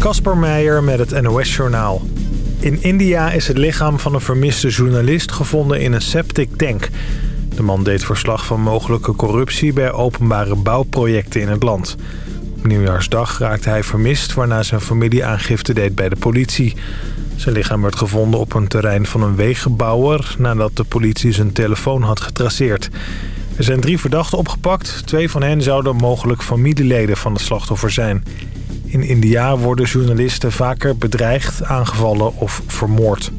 Kasper Meijer met het NOS-journaal. In India is het lichaam van een vermiste journalist gevonden in een septic tank. De man deed verslag van mogelijke corruptie bij openbare bouwprojecten in het land. Op nieuwjaarsdag raakte hij vermist waarna zijn familie aangifte deed bij de politie. Zijn lichaam werd gevonden op een terrein van een wegenbouwer... nadat de politie zijn telefoon had getraceerd. Er zijn drie verdachten opgepakt. Twee van hen zouden mogelijk familieleden van het slachtoffer zijn. In India worden journalisten vaker bedreigd, aangevallen of vermoord.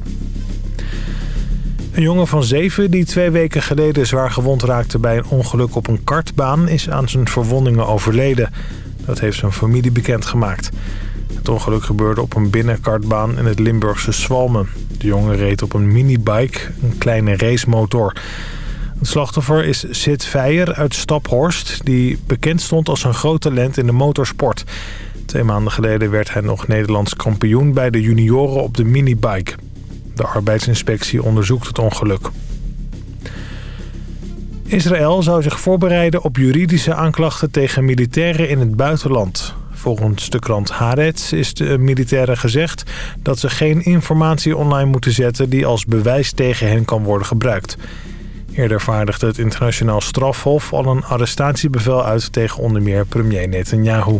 Een jongen van zeven die twee weken geleden zwaar gewond raakte bij een ongeluk op een kartbaan... is aan zijn verwondingen overleden. Dat heeft zijn familie bekendgemaakt. Het ongeluk gebeurde op een binnenkartbaan in het Limburgse Zwalmen. De jongen reed op een minibike, een kleine racemotor. Het slachtoffer is Sid Feijer uit Staphorst... die bekend stond als een groot talent in de motorsport... Twee maanden geleden werd hij nog Nederlands kampioen bij de junioren op de minibike. De arbeidsinspectie onderzoekt het ongeluk. Israël zou zich voorbereiden op juridische aanklachten tegen militairen in het buitenland. Volgens de krant Haaretz is de militairen gezegd dat ze geen informatie online moeten zetten die als bewijs tegen hen kan worden gebruikt. Eerder vaardigde het internationaal strafhof al een arrestatiebevel uit tegen onder meer premier Netanyahu.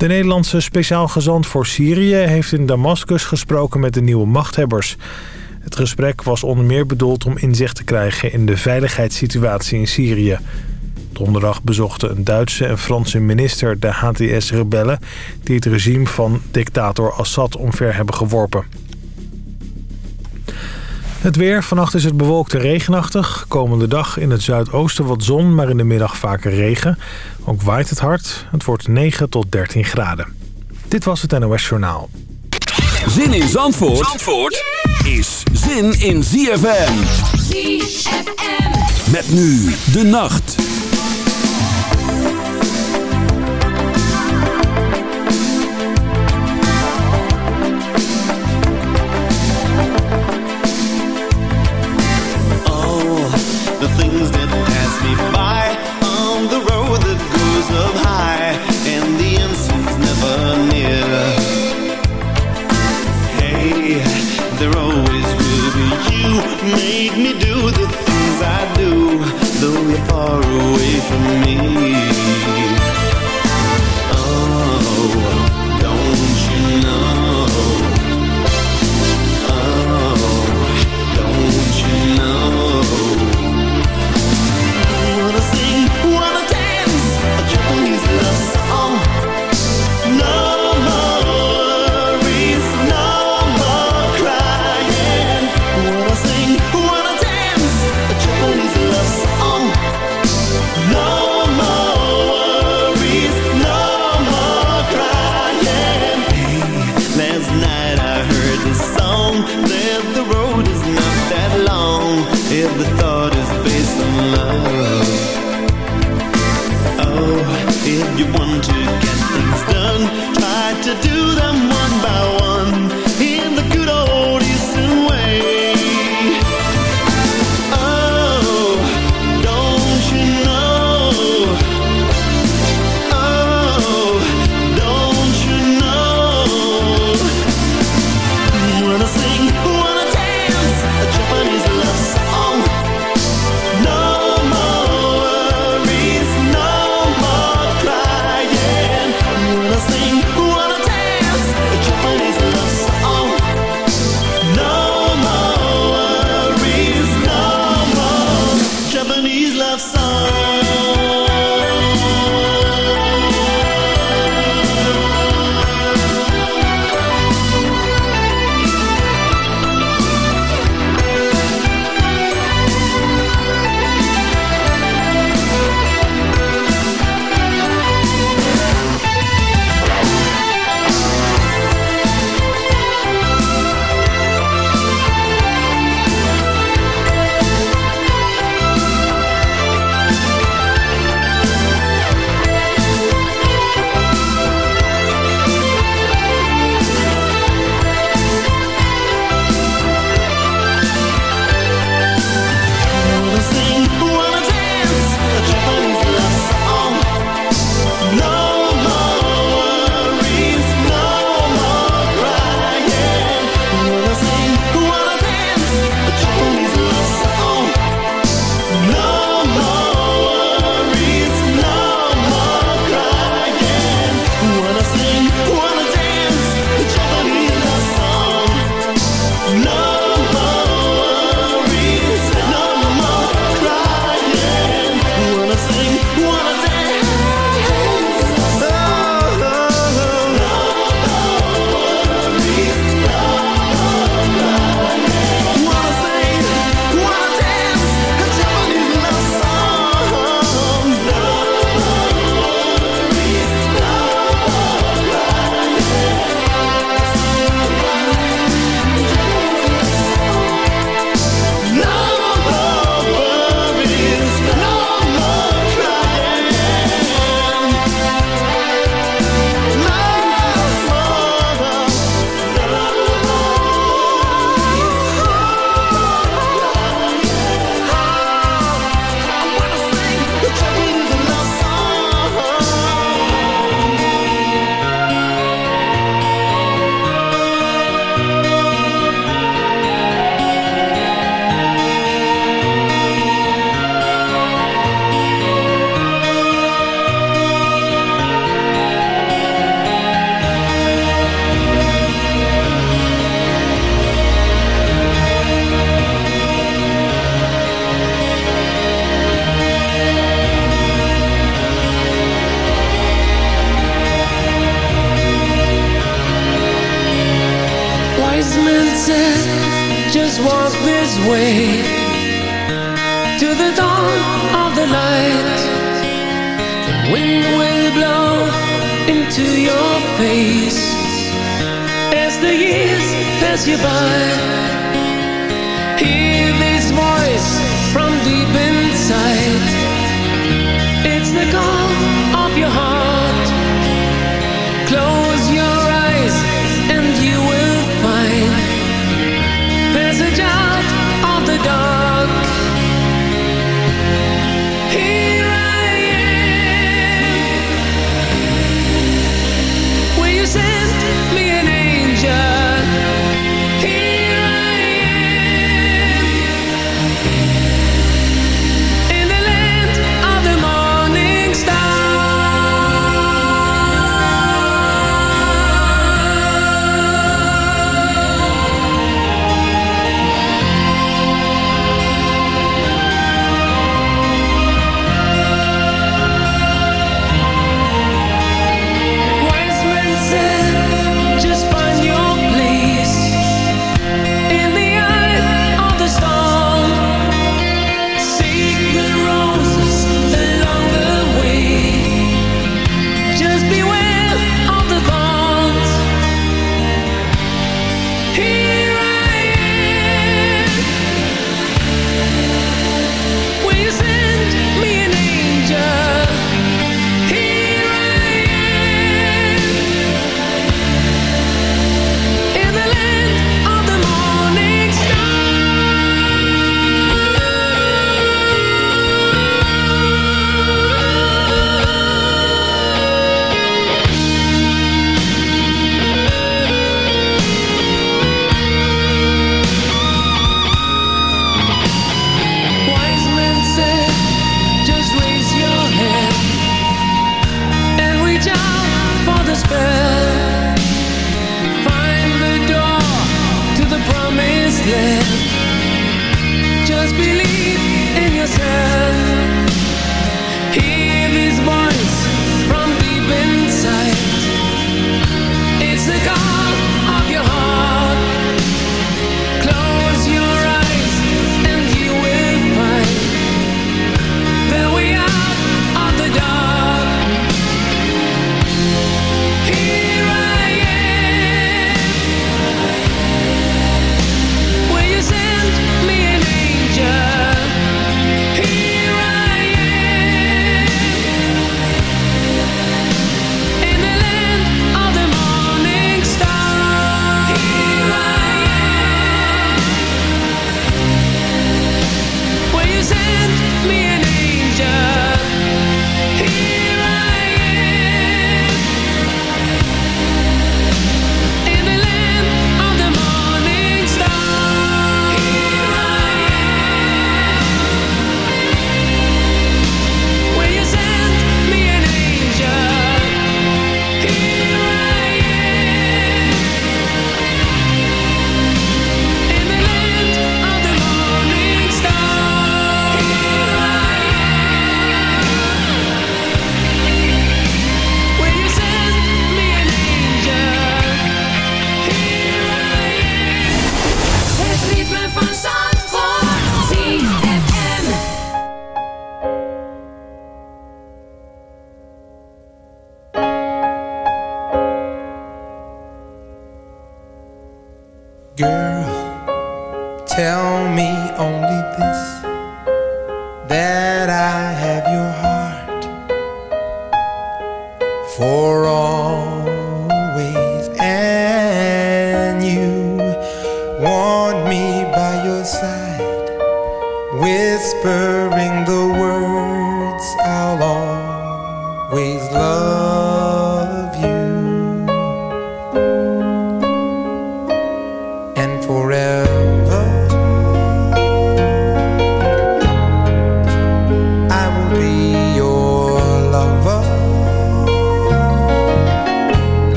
De Nederlandse speciaal gezant voor Syrië heeft in Damascus gesproken met de nieuwe machthebbers. Het gesprek was onder meer bedoeld om inzicht te krijgen in de veiligheidssituatie in Syrië. Donderdag bezochten een Duitse en Franse minister de HTS-rebellen... die het regime van dictator Assad omver hebben geworpen. Het weer. Vannacht is het bewolkt en regenachtig. Komende dag in het zuidoosten wat zon, maar in de middag vaker regen. Ook waait het hard. Het wordt 9 tot 13 graden. Dit was het NOS Journaal. Zin in Zandvoort, Zandvoort is zin in ZFM. ZFM. Met nu de nacht.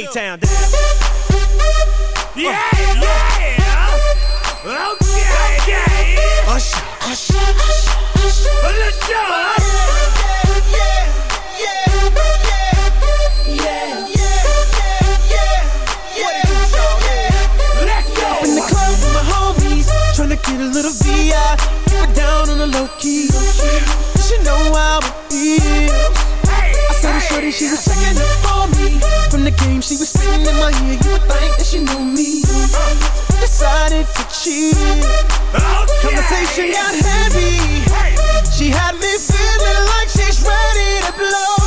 A Town. Yeah, yeah. Okay, yeah. Usher, Usher, Usher. Let's go. Tryna get a little VI, keep it down on the low key. Cause you know how it feels. Little shorty, she was checking up for me. From the game, she was singing in my ear. You would think that she knew me. Uh, decided to cheat. Oh, okay. Conversation got heavy. She had me feeling like she's ready to blow.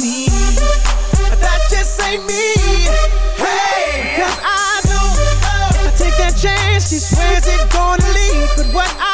plenty. That just ain't me. Hey, cause I know uh, I take that chance. She swears it's gonna leave, but what I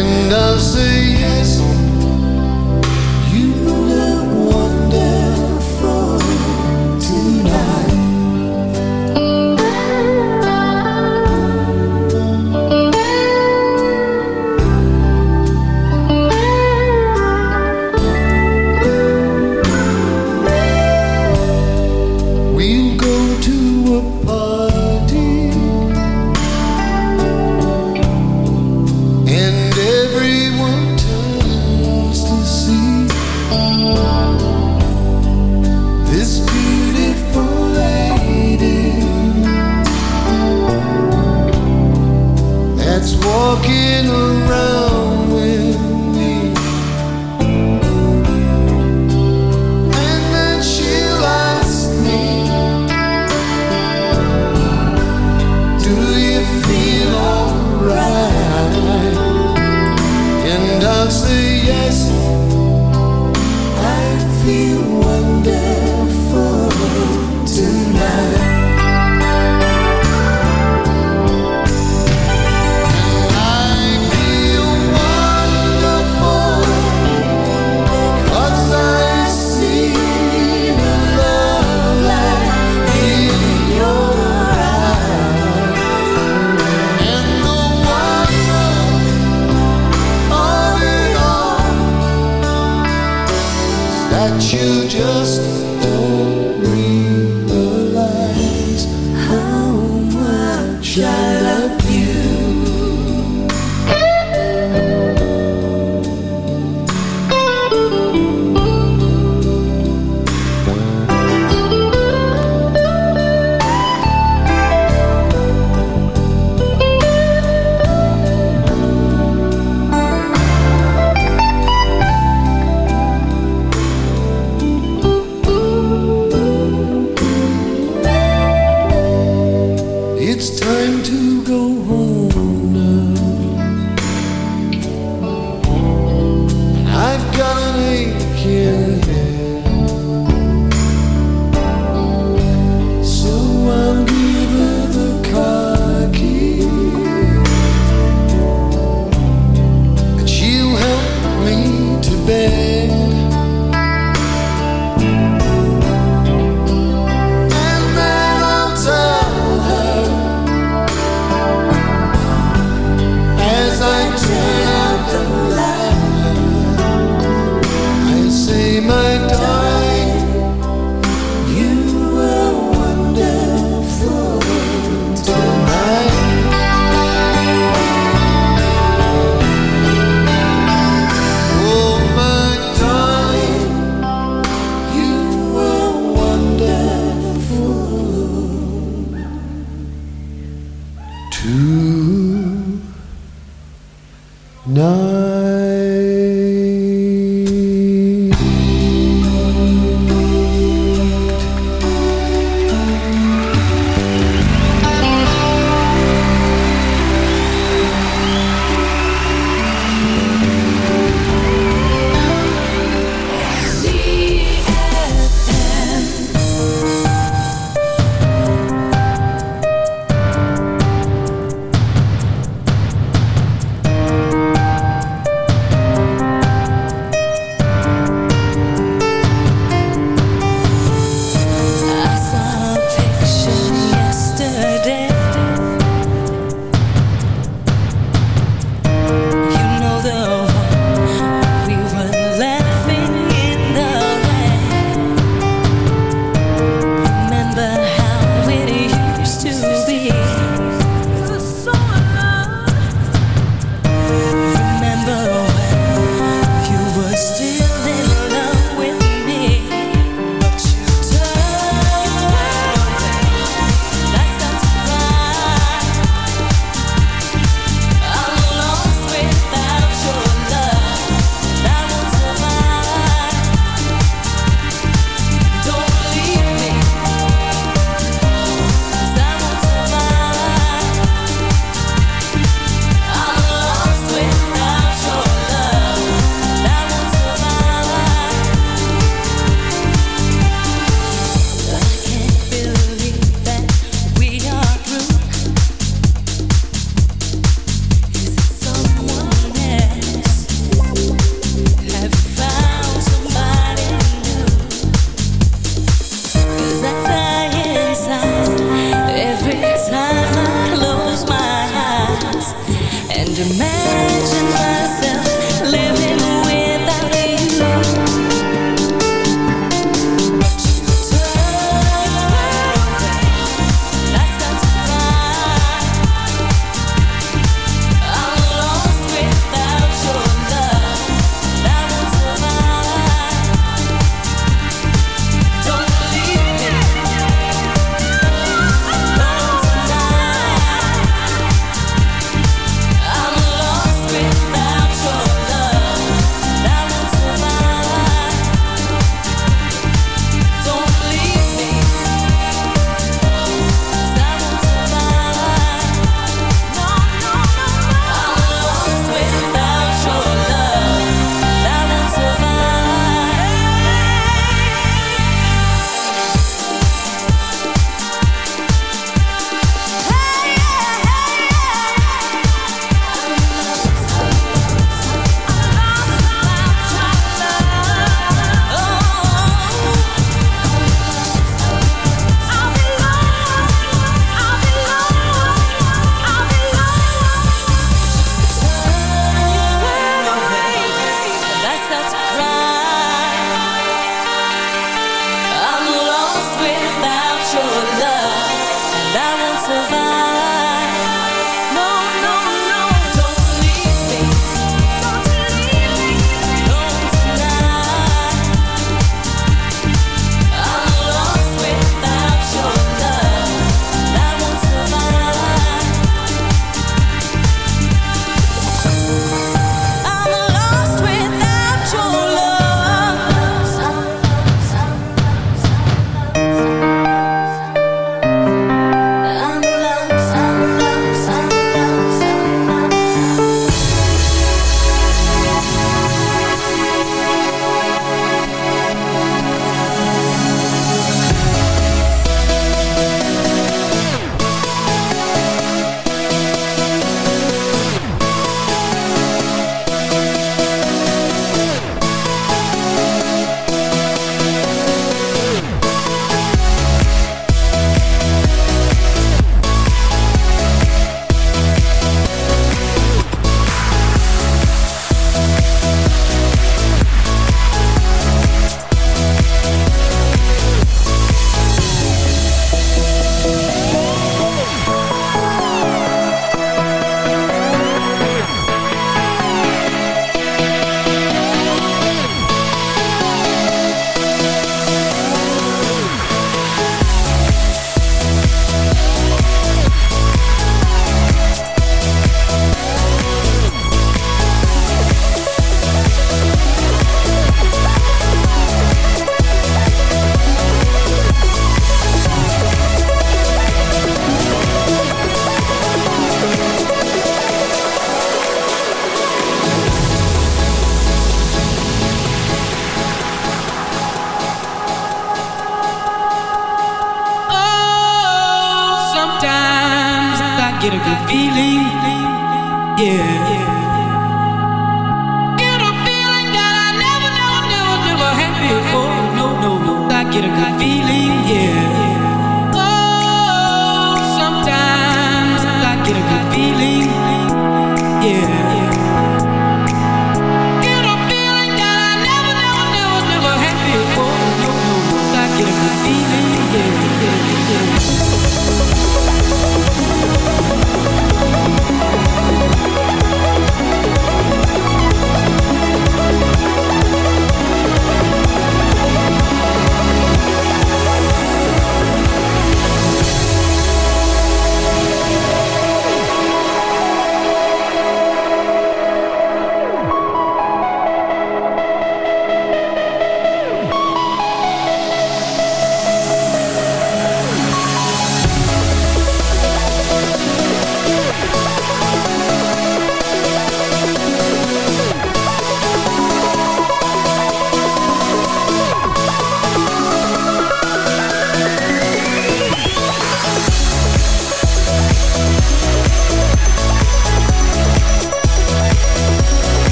and I'll say yes.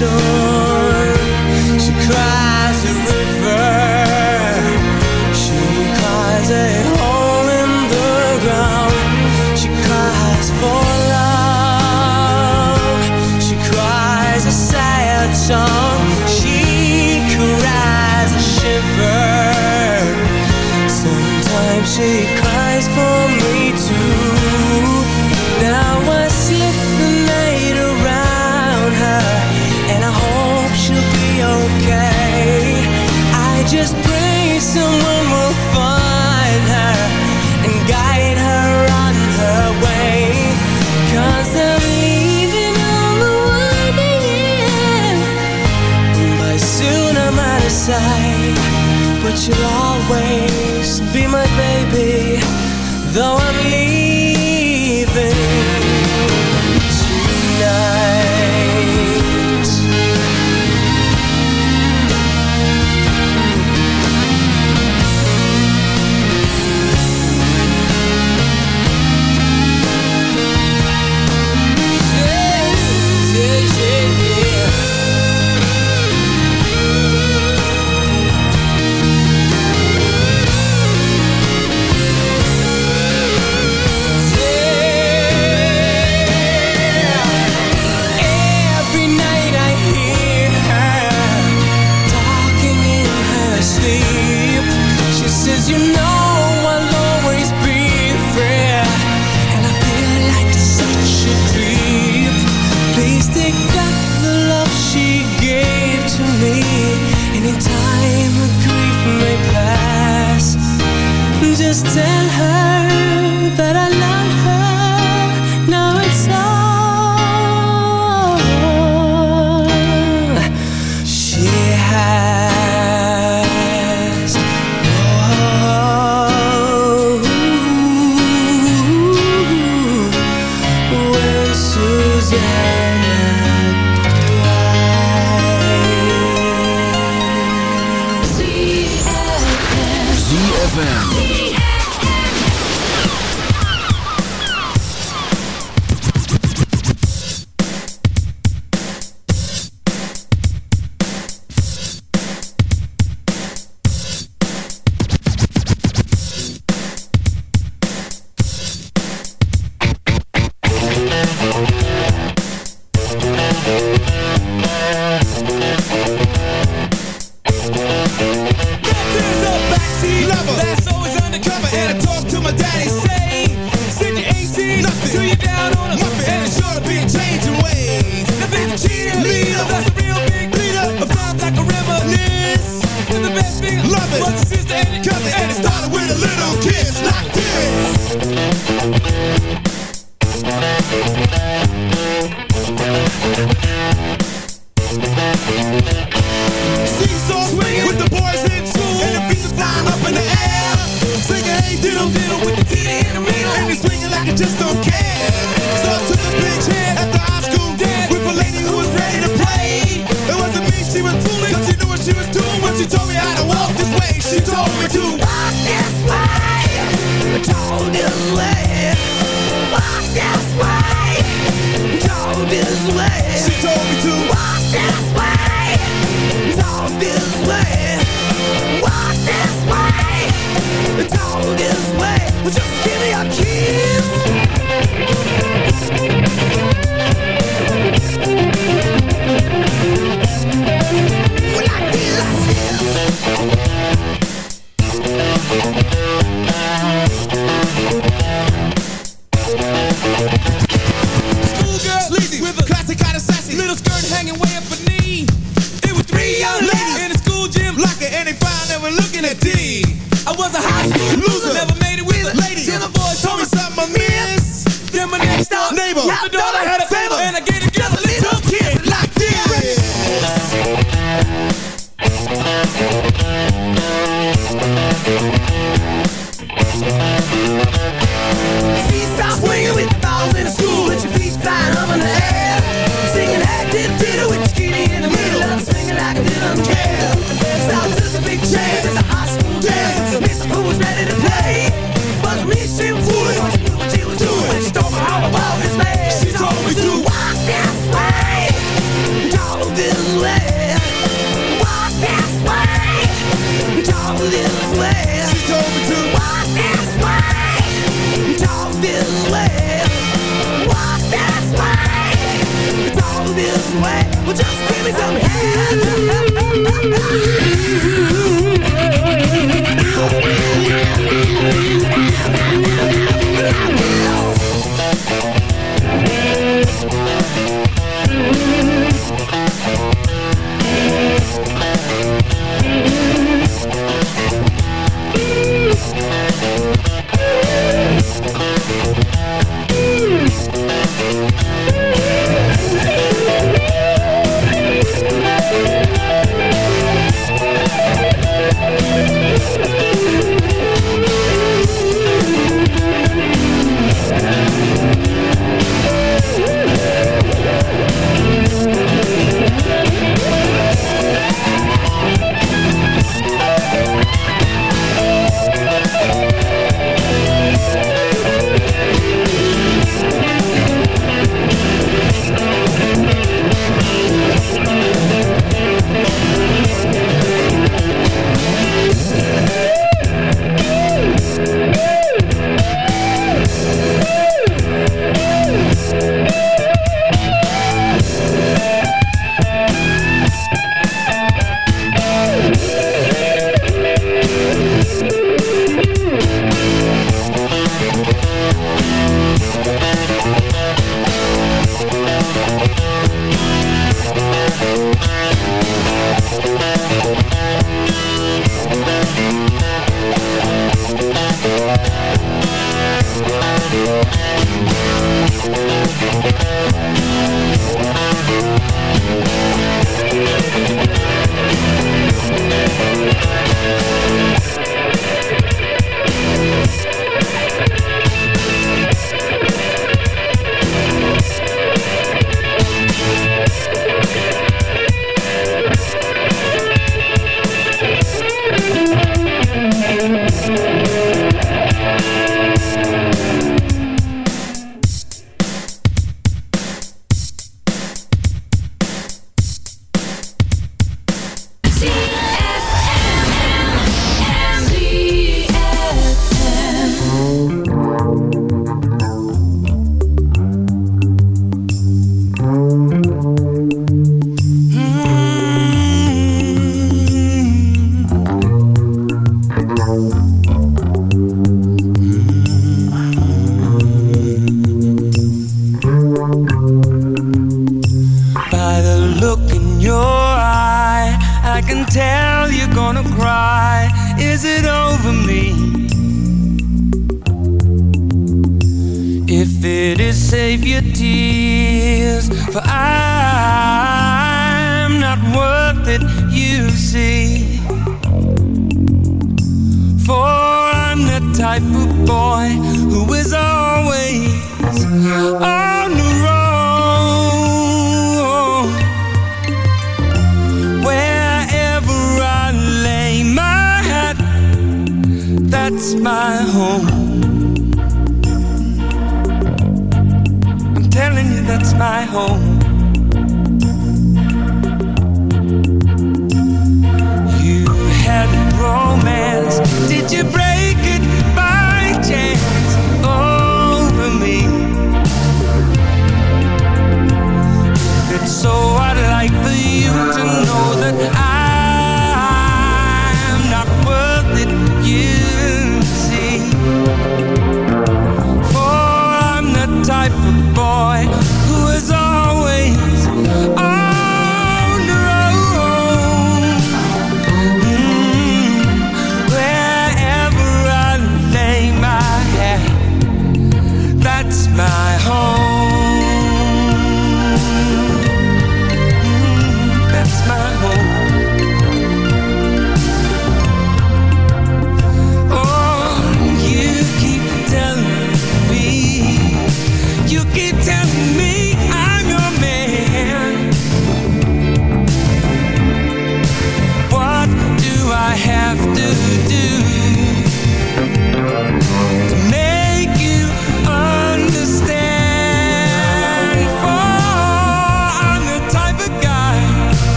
Rainstorm just tell her that I love her. Now it's all.